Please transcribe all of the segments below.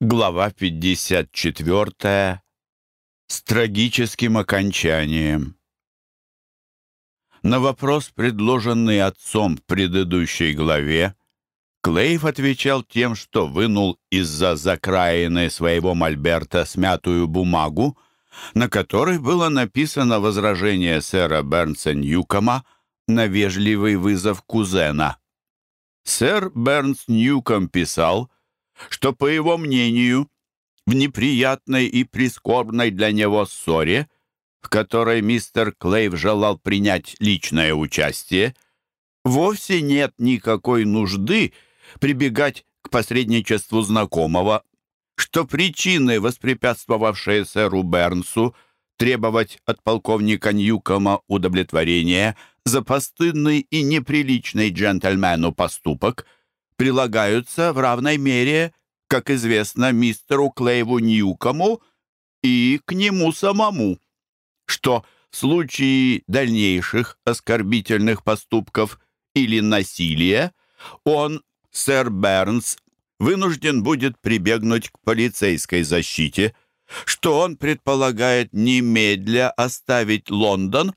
Глава 54. С трагическим окончанием. На вопрос, предложенный отцом в предыдущей главе, Клейв отвечал тем, что вынул из-за закраины своего мольберта смятую бумагу, на которой было написано возражение сэра Бернса Ньюкома на вежливый вызов кузена. Сэр Бернс Ньюком писал, что, по его мнению, в неприятной и прискорбной для него ссоре, в которой мистер Клейв желал принять личное участие, вовсе нет никакой нужды прибегать к посредничеству знакомого, что причины, воспрепятствовавшие сэру Бернсу, требовать от полковника Ньюкома удовлетворения за постыдный и неприличный джентльмену поступок – прилагаются в равной мере, как известно, мистеру Клейву Ньюкому и к нему самому, что в случае дальнейших оскорбительных поступков или насилия он, сэр Бернс, вынужден будет прибегнуть к полицейской защите, что он предполагает немедля оставить Лондон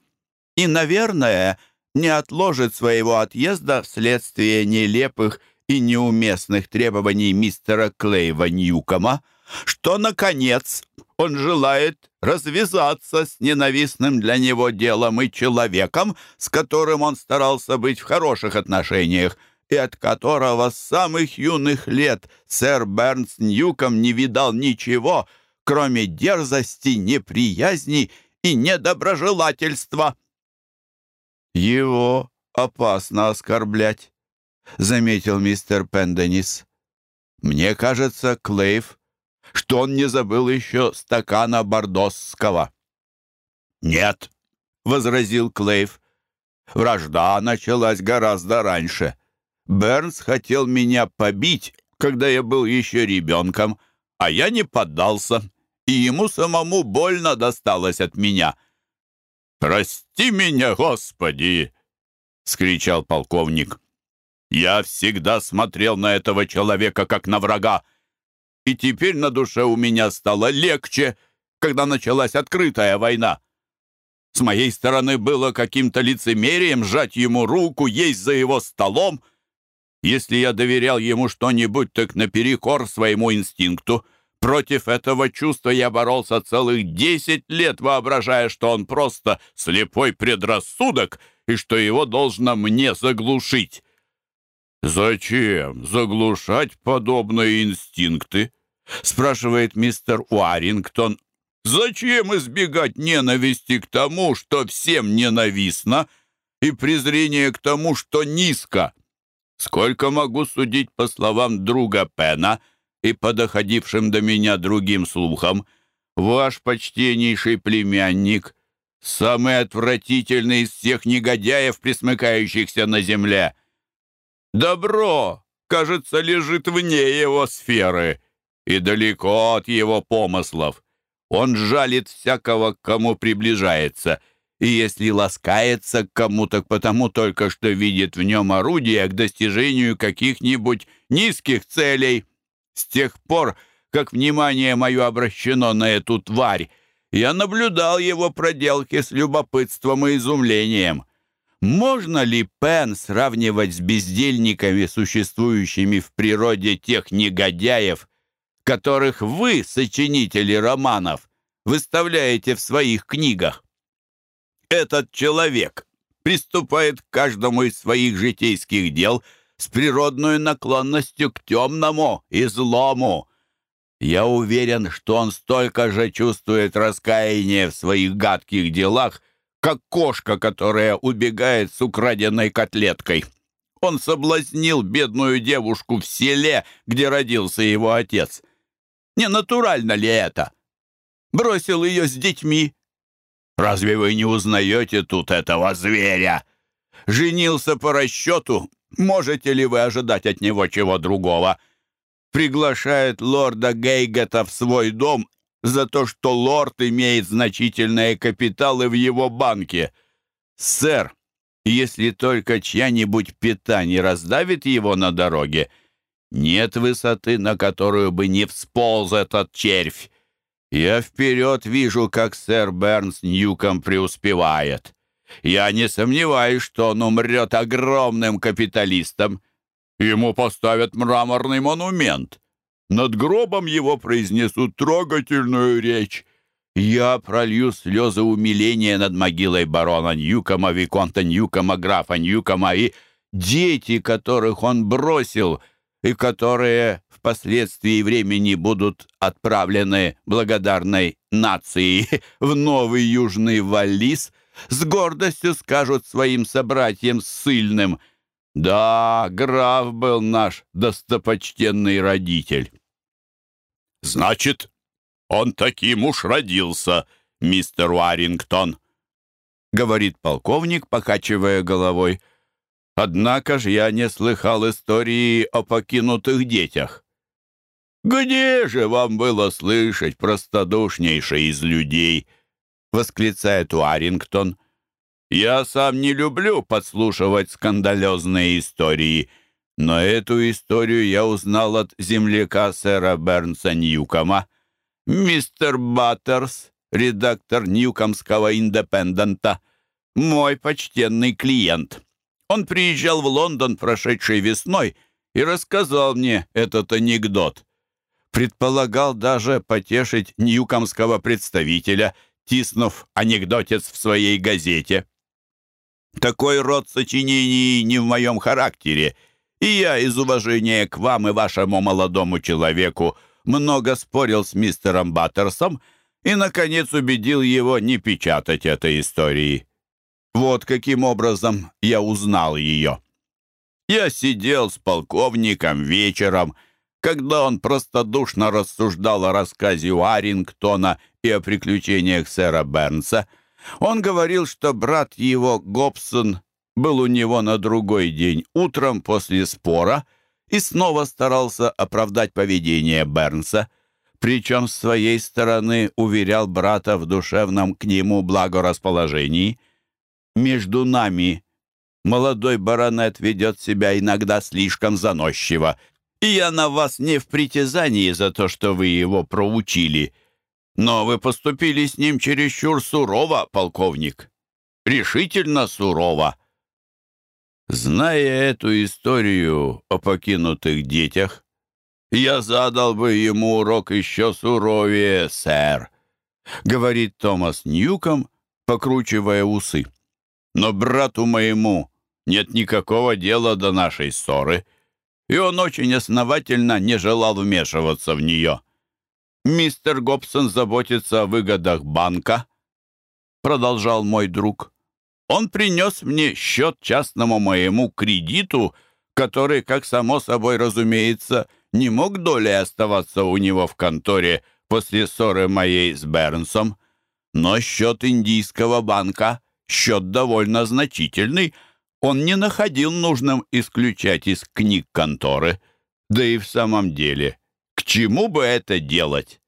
и, наверное, не отложит своего отъезда вследствие нелепых и неуместных требований мистера Клейва Ньюкома, что, наконец, он желает развязаться с ненавистным для него делом и человеком, с которым он старался быть в хороших отношениях, и от которого с самых юных лет сэр Бернс Ньюком не видал ничего, кроме дерзости, неприязни и недоброжелательства. Его опасно оскорблять. — заметил мистер Пенденис. «Мне кажется, Клейв, что он не забыл еще стакана бордосского». «Нет», — возразил Клейв. «Вражда началась гораздо раньше. Бернс хотел меня побить, когда я был еще ребенком, а я не поддался, и ему самому больно досталось от меня». «Прости меня, Господи!» — скричал полковник. Я всегда смотрел на этого человека как на врага. И теперь на душе у меня стало легче, когда началась открытая война. С моей стороны было каким-то лицемерием сжать ему руку, есть за его столом. Если я доверял ему что-нибудь, так наперекор своему инстинкту. Против этого чувства я боролся целых десять лет, воображая, что он просто слепой предрассудок и что его должно мне заглушить. «Зачем заглушать подобные инстинкты?» — спрашивает мистер Уарингтон. «Зачем избегать ненависти к тому, что всем ненавистно, и презрение к тому, что низко? Сколько могу судить по словам друга Пена и по доходившим до меня другим слухам, ваш почтеннейший племянник — самый отвратительный из всех негодяев, присмыкающихся на земле». Добро, кажется, лежит вне его сферы и далеко от его помыслов. Он жалит всякого, к кому приближается, и если ласкается к кому, так потому только что видит в нем орудие к достижению каких-нибудь низких целей. С тех пор, как внимание мое обращено на эту тварь, я наблюдал его проделки с любопытством и изумлением. Можно ли Пен сравнивать с бездельниками, существующими в природе тех негодяев, которых вы, сочинители романов, выставляете в своих книгах? Этот человек приступает к каждому из своих житейских дел с природной наклонностью к темному и злому. Я уверен, что он столько же чувствует раскаяние в своих гадких делах, как кошка, которая убегает с украденной котлеткой. Он соблазнил бедную девушку в селе, где родился его отец. Не натурально ли это? Бросил ее с детьми. Разве вы не узнаете тут этого зверя? Женился по расчету. Можете ли вы ожидать от него чего другого? Приглашает лорда Гейгета в свой дом за то, что лорд имеет значительные капиталы в его банке. Сэр, если только чья-нибудь пята не раздавит его на дороге, нет высоты, на которую бы не всполз этот червь. Я вперед вижу, как сэр Бернс Ньюком преуспевает. Я не сомневаюсь, что он умрет огромным капиталистом. Ему поставят мраморный монумент. Над гробом его произнесут трогательную речь. Я пролью слезы умиления над могилой барона Ньюкома, Виконта Ньюкома, графа Ньюкома и дети, которых он бросил, и которые впоследствии времени будут отправлены благодарной нации в Новый Южный Валлис, с гордостью скажут своим собратьям ссыльным «Да, граф был наш достопочтенный родитель». «Значит, он таким уж родился, мистер Уарингтон», — говорит полковник, покачивая головой. Однако ж я не слыхал истории о покинутых детях. «Где же вам было слышать, простодушнейший из людей?» — восклицает Уарингтон. «Я сам не люблю подслушивать скандалезные истории, но эту историю я узнал от земляка сэра Бернса Ньюкома. Мистер Баттерс, редактор Ньюкомского «Индепендента», мой почтенный клиент». Он приезжал в Лондон прошедшей весной и рассказал мне этот анекдот. Предполагал даже потешить ньюкомского представителя, тиснув анекдотец в своей газете. Такой род сочинений не в моем характере, и я из уважения к вам и вашему молодому человеку много спорил с мистером Баттерсом и, наконец, убедил его не печатать этой истории. Вот каким образом я узнал ее. Я сидел с полковником вечером, когда он простодушно рассуждал о рассказе Уарингтона и о приключениях сэра Бернса. Он говорил, что брат его, Гобсон, был у него на другой день, утром после спора, и снова старался оправдать поведение Бернса, причем с своей стороны уверял брата в душевном к нему благорасположении — между нами. Молодой баронет ведет себя иногда слишком заносчиво, и я на вас не в притязании за то, что вы его проучили. Но вы поступили с ним чересчур сурово, полковник. Решительно сурово. Зная эту историю о покинутых детях, я задал бы ему урок еще суровее, сэр, — говорит Томас Ньюком, покручивая усы. Но брату моему нет никакого дела до нашей ссоры, и он очень основательно не желал вмешиваться в нее. «Мистер Гобсон заботится о выгодах банка», — продолжал мой друг. «Он принес мне счет частному моему кредиту, который, как само собой разумеется, не мог долей оставаться у него в конторе после ссоры моей с Бернсом. Но счет индийского банка — счет довольно значительный, он не находил нужным исключать из книг конторы. Да и в самом деле, к чему бы это делать?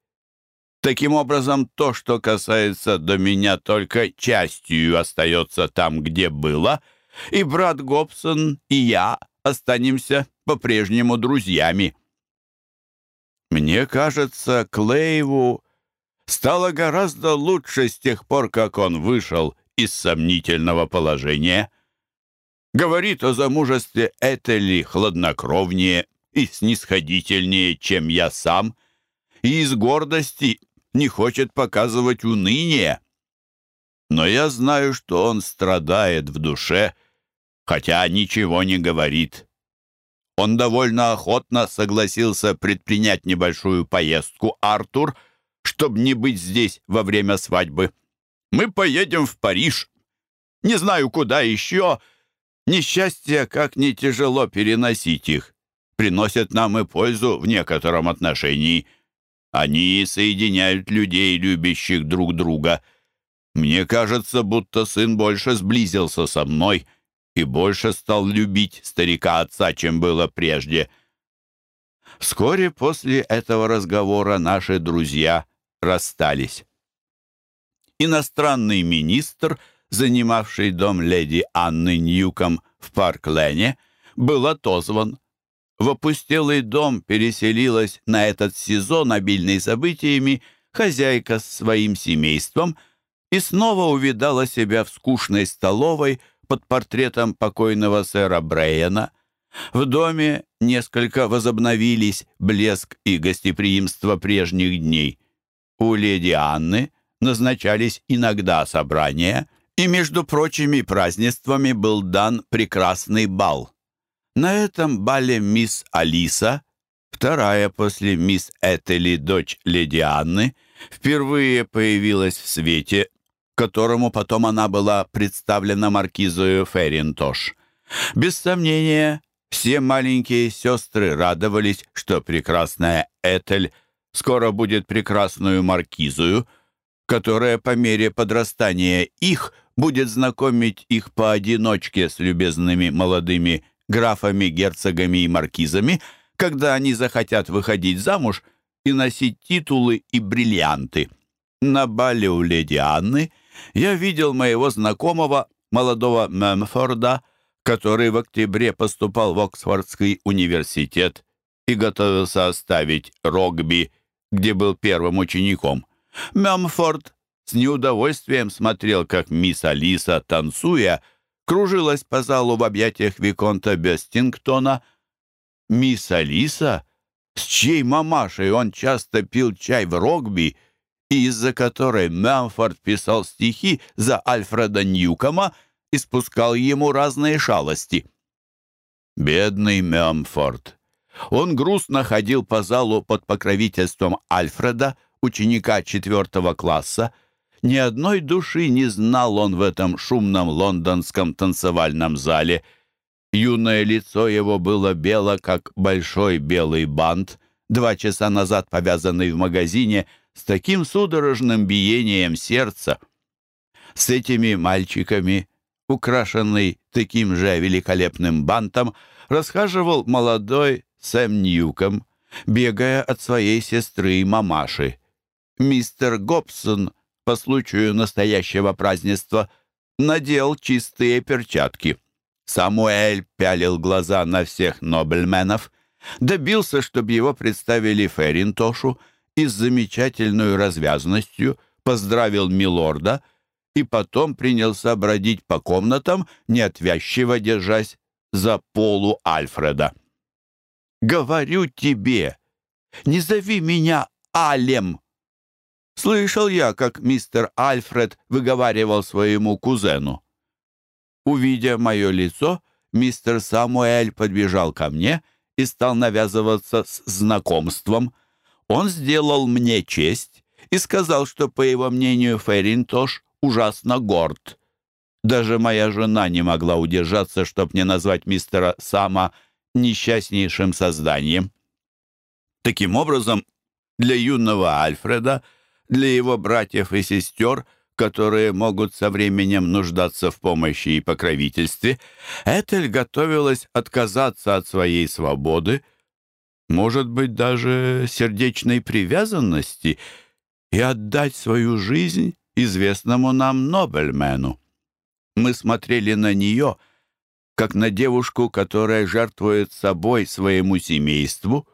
Таким образом, то, что касается до меня, только частью остается там, где было, и брат Гобсон, и я останемся по-прежнему друзьями. Мне кажется, Клейву стало гораздо лучше с тех пор, как он вышел из сомнительного положения. Говорит о замужестве Этели хладнокровнее и снисходительнее, чем я сам, и из гордости не хочет показывать уныние. Но я знаю, что он страдает в душе, хотя ничего не говорит. Он довольно охотно согласился предпринять небольшую поездку, Артур, чтобы не быть здесь во время свадьбы. Мы поедем в Париж. Не знаю, куда еще. Несчастье, как не тяжело переносить их. Приносят нам и пользу в некотором отношении. Они соединяют людей, любящих друг друга. Мне кажется, будто сын больше сблизился со мной и больше стал любить старика отца, чем было прежде. Вскоре после этого разговора наши друзья расстались иностранный министр, занимавший дом леди Анны Ньюком в Парк-Лене, был отозван. В опустелый дом переселилась на этот сезон, обильный событиями, хозяйка с своим семейством и снова увидала себя в скучной столовой под портретом покойного сэра Брейена. В доме несколько возобновились блеск и гостеприимство прежних дней. У леди Анны назначались иногда собрания, и между прочими празднествами был дан прекрасный бал. На этом бале мисс Алиса, вторая после мисс Этели, дочь леди Анны, впервые появилась в свете, которому потом она была представлена маркизою Ферринтош. Без сомнения, все маленькие сестры радовались, что прекрасная Этель скоро будет прекрасную маркизою, которая по мере подрастания их будет знакомить их поодиночке с любезными молодыми графами, герцогами и маркизами, когда они захотят выходить замуж и носить титулы и бриллианты. На бале у леди Анны я видел моего знакомого, молодого Мемфорда, который в октябре поступал в Оксфордский университет и готовился оставить Рогби, где был первым учеником. Мемфорд с неудовольствием смотрел, как мисс Алиса, танцуя, кружилась по залу в объятиях Виконта Бестингтона. Мисс Алиса, с чьей мамашей он часто пил чай в Рогби, и из-за которой Мемфорд писал стихи за Альфреда Ньюкома и спускал ему разные шалости. Бедный Мемфорд. Он грустно ходил по залу под покровительством Альфреда, ученика четвертого класса, ни одной души не знал он в этом шумном лондонском танцевальном зале. Юное лицо его было бело, как большой белый бант, два часа назад повязанный в магазине с таким судорожным биением сердца. С этими мальчиками, украшенный таким же великолепным бантом, расхаживал молодой Сэм Ньюком, бегая от своей сестры и мамаши. Мистер Гобсон — по случаю настоящего празднества надел чистые перчатки. Самуэль пялил глаза на всех нобельменов, добился, чтобы его представили Ферринтошу и с замечательной развязностью поздравил милорда и потом принялся бродить по комнатам, неотвязчиво держась за полу Альфреда. «Говорю тебе, не зови меня Алем!» Слышал я, как мистер Альфред выговаривал своему кузену. Увидя мое лицо, мистер Самуэль подбежал ко мне и стал навязываться с знакомством. Он сделал мне честь и сказал, что, по его мнению, Ферринтош ужасно горд. Даже моя жена не могла удержаться, чтобы не назвать мистера Сама несчастнейшим созданием. Таким образом, для юного Альфреда — для его братьев и сестер, которые могут со временем нуждаться в помощи и покровительстве, Этель готовилась отказаться от своей свободы, может быть, даже сердечной привязанности, и отдать свою жизнь известному нам Нобельмену. Мы смотрели на нее, как на девушку, которая жертвует собой своему семейству,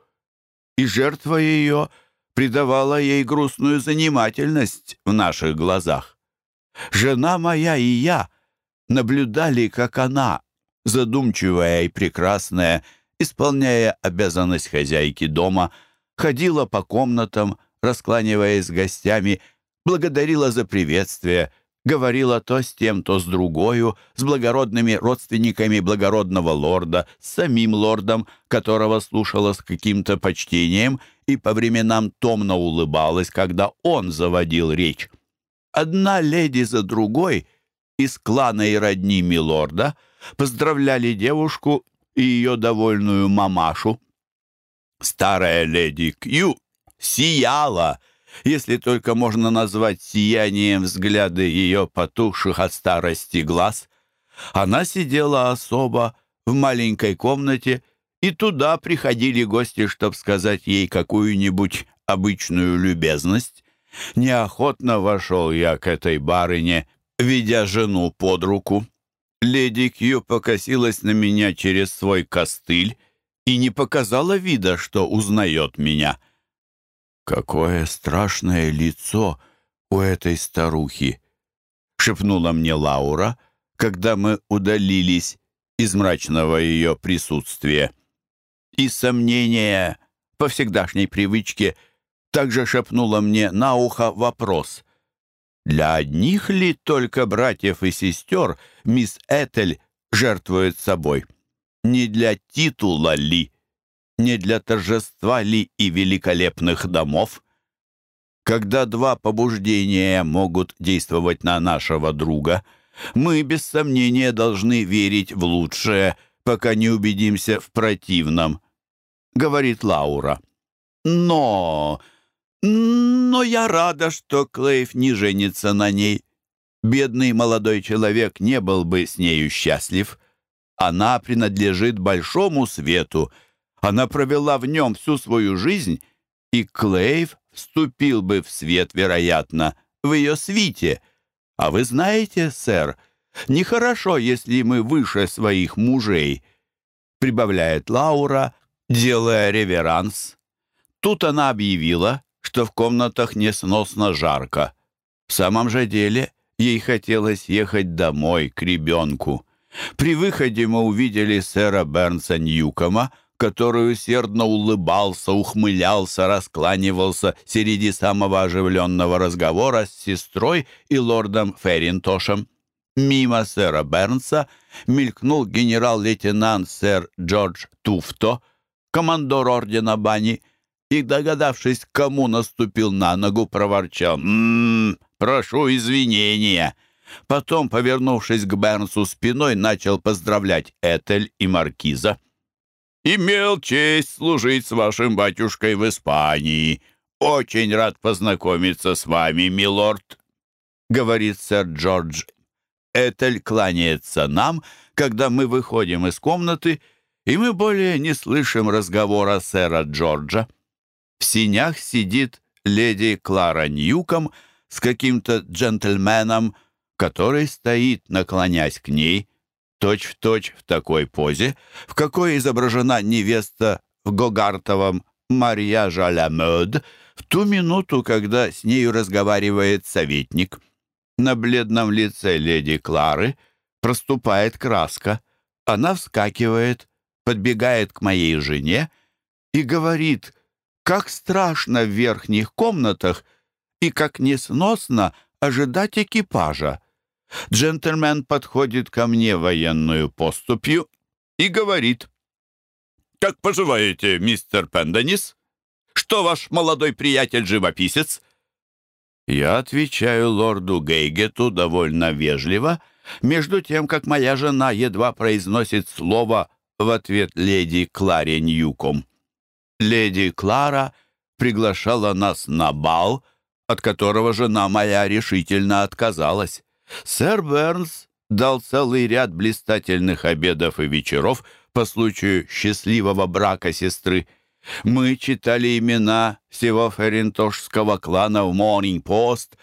и жертва ее — придавала ей грустную занимательность в наших глазах. Жена моя и я наблюдали, как она, задумчивая и прекрасная, исполняя обязанность хозяйки дома, ходила по комнатам, раскланиваясь с гостями, благодарила за приветствие, говорила то с тем, то с другою, с благородными родственниками благородного лорда, с самим лордом, которого слушала с каким-то почтением и по временам томно улыбалась, когда он заводил речь. Одна леди за другой из клана и родни милорда поздравляли девушку и ее довольную мамашу. Старая леди Кью сияла, если только можно назвать сиянием взгляды ее потухших от старости глаз. Она сидела особо в маленькой комнате и туда приходили гости, чтобы сказать ей какую-нибудь обычную любезность. Неохотно вошел я к этой барыне, ведя жену под руку. Леди Кью покосилась на меня через свой костыль и не показала вида, что узнает меня. «Какое страшное лицо у этой старухи!» — шепнула мне Лаура, когда мы удалились из мрачного ее присутствия. И сомнение по всегдашней привычке также шепнула мне на ухо вопрос. Для одних ли только братьев и сестер мисс Этель жертвует собой? Не для титула ли? Не для торжества ли и великолепных домов? Когда два побуждения могут действовать на нашего друга, мы без сомнения должны верить в лучшее, пока не убедимся в противном, — говорит Лаура. Но но я рада, что Клейв не женится на ней. Бедный молодой человек не был бы с нею счастлив. Она принадлежит большому свету. Она провела в нем всю свою жизнь, и Клейв вступил бы в свет, вероятно, в ее свите. А вы знаете, сэр, нехорошо, если мы выше своих мужей, прибавляет Лаура, делая реверанс. Тут она объявила, что в комнатах несносно жарко. В самом же деле ей хотелось ехать домой, к ребенку. При выходе мы увидели сэра Бернса Ньюкома, который усердно улыбался, ухмылялся, раскланивался среди самого оживленного разговора с сестрой и лордом Ферринтошем. Мимо сэра Бернса мелькнул генерал-лейтенант сэр Джордж Туфто, командор ордена Бани, и, догадавшись, кому наступил на ногу, проворчал «Ммм, прошу извинения». Потом, повернувшись к Бернсу спиной, начал поздравлять Этель и Маркиза. «Имел честь служить с вашим батюшкой в Испании. Очень рад познакомиться с вами, милорд», — говорит сэр Джордж. Этель кланяется нам, когда мы выходим из комнаты, и мы более не слышим разговора сэра Джорджа. В синях сидит леди Клара Ньюком с каким-то джентльменом, который стоит, наклонясь к ней, точь-в-точь точь в такой позе, в какой изображена невеста в Гогартовом «Марьяж а ля мод» в ту минуту, когда с нею разговаривает советник. На бледном лице леди Клары проступает краска. Она вскакивает, подбегает к моей жене и говорит — как страшно в верхних комнатах и как несносно ожидать экипажа. Джентльмен подходит ко мне военную поступью и говорит. «Как поживаете, мистер Пенденис? Что ваш молодой приятель-живописец?» Я отвечаю лорду Гейгету довольно вежливо, между тем, как моя жена едва произносит слово в ответ леди Кларе Ньюком. Леди Клара приглашала нас на бал, от которого жена моя решительно отказалась. Сэр Бернс дал целый ряд блистательных обедов и вечеров по случаю счастливого брака сестры. Мы читали имена всего ферентошского клана в Morning Post,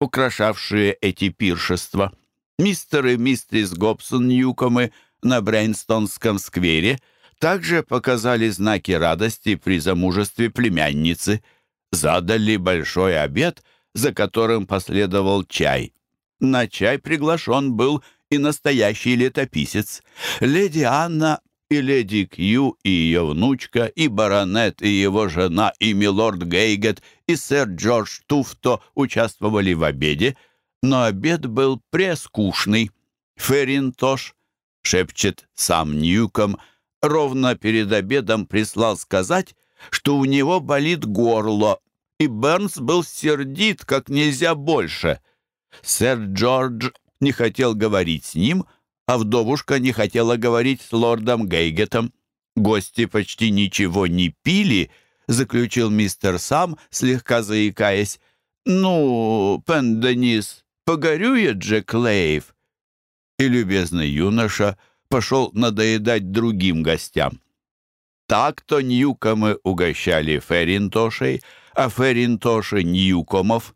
украшавшие эти пиршества. Мистер и мистерис Гобсон Ньюкомы на Брейнстонском сквере — также показали знаки радости при замужестве племянницы, задали большой обед, за которым последовал чай. На чай приглашен был и настоящий летописец. Леди Анна и леди Кью, и ее внучка, и баронет, и его жена, и милорд Гейгет, и сэр Джордж Туфто участвовали в обеде, но обед был прескучный. Ферринтош, шепчет сам Ньюком, — ровно перед обедом прислал сказать, что у него болит горло, и Бернс был сердит как нельзя больше. Сэр Джордж не хотел говорить с ним, а вдовушка не хотела говорить с лордом Гейгетом. Гости почти ничего не пили, заключил мистер Сам, слегка заикаясь. «Ну, Пен Денис, погорюет Джек Лейв». И любезный юноша — пошел надоедать другим гостям. Так-то Ньюкомы угощали Ферринтошей, а Ферринтоши — Ньюкомов.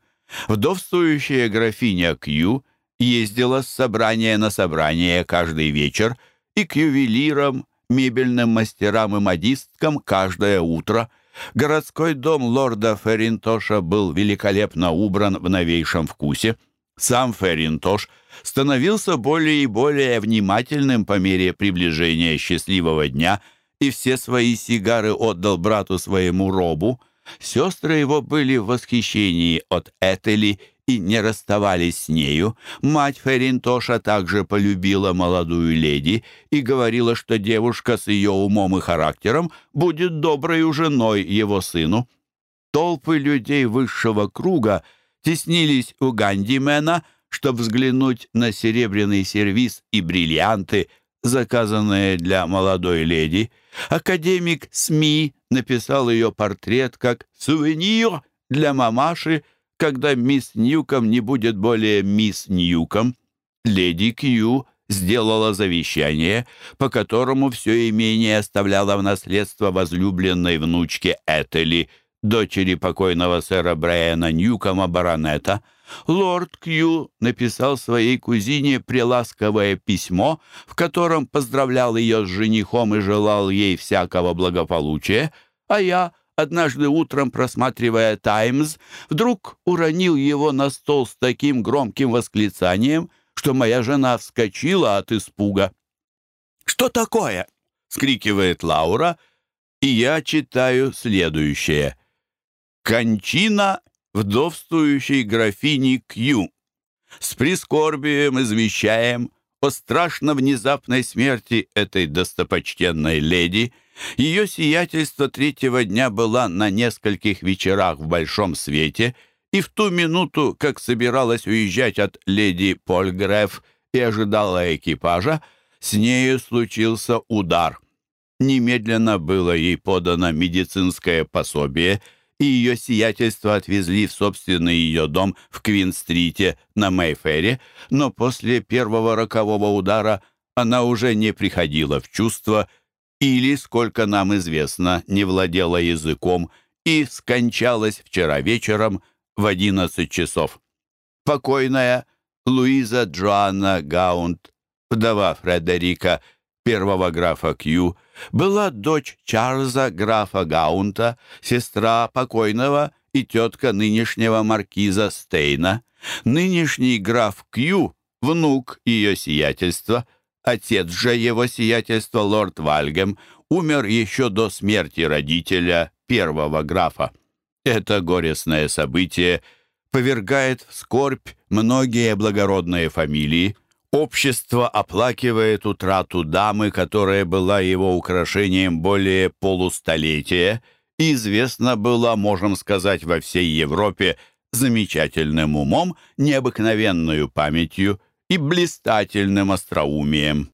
Вдовствующая графиня Кью ездила с собрания на собрание каждый вечер и к ювелирам, мебельным мастерам и модисткам каждое утро. Городской дом лорда Ферринтоша был великолепно убран в новейшем вкусе. Сам Ферринтош становился более и более внимательным по мере приближения счастливого дня и все свои сигары отдал брату своему Робу. Сестры его были в восхищении от Этели и не расставались с нею. Мать Ферринтоша также полюбила молодую леди и говорила, что девушка с ее умом и характером будет доброй женой его сыну. Толпы людей высшего круга теснились у Гандимена, чтобы взглянуть на серебряный сервиз и бриллианты, заказанные для молодой леди. Академик СМИ написал ее портрет как «сувенир для мамаши», когда мисс Ньюком не будет более мисс Ньюком. Леди Кью сделала завещание, по которому все имение оставляло в наследство возлюбленной внучке Этели, дочери покойного сэра Брайана Ньюкома, баронета. Лорд Кью написал своей кузине приласковое письмо, в котором поздравлял ее с женихом и желал ей всякого благополучия, а я — однажды утром, просматривая «Таймс», вдруг уронил его на стол с таким громким восклицанием, что моя жена вскочила от испуга. «Что такое?» — скрикивает Лаура, и я читаю следующее. «Кончина вдовствующей графини Кью. С прискорбием извещаем о страшно внезапной смерти этой достопочтенной леди — ее сиятельство третьего дня была на нескольких вечерах в большом свете, и в ту минуту, как собиралась уезжать от леди Польгреф и ожидала экипажа, с нею случился удар. Немедленно было ей подано медицинское пособие, и ее сиятельство отвезли в собственный ее дом в Квин-стрите на Мейфере, но после первого рокового удара она уже не приходила в чувство или, сколько нам известно, не владела языком и скончалась вчера вечером в 11 часов. Покойная Луиза Джоанна Гаунт, вдова Фредерика, первого графа Кью, была дочь Чарльза графа Гаунта, сестра покойного и тетка нынешнего маркиза Стейна. Нынешний граф Кью, внук ее сиятельства, Отец же его сиятельства лорд Вальгем умер еще до смерти родителя, первого графа. Это горестное событие повергает в скорбь многие благородные фамилии. Общество оплакивает утрату дамы, которая была его украшением более полустолетия и известна была, можем сказать, во всей Европе замечательным умом, необыкновенную памятью, и блистательным остроумием.